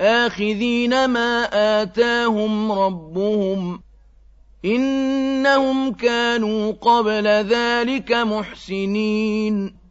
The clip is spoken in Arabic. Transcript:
آخذين ما آتاهم ربهم إنهم كانوا قبل ذلك محسنين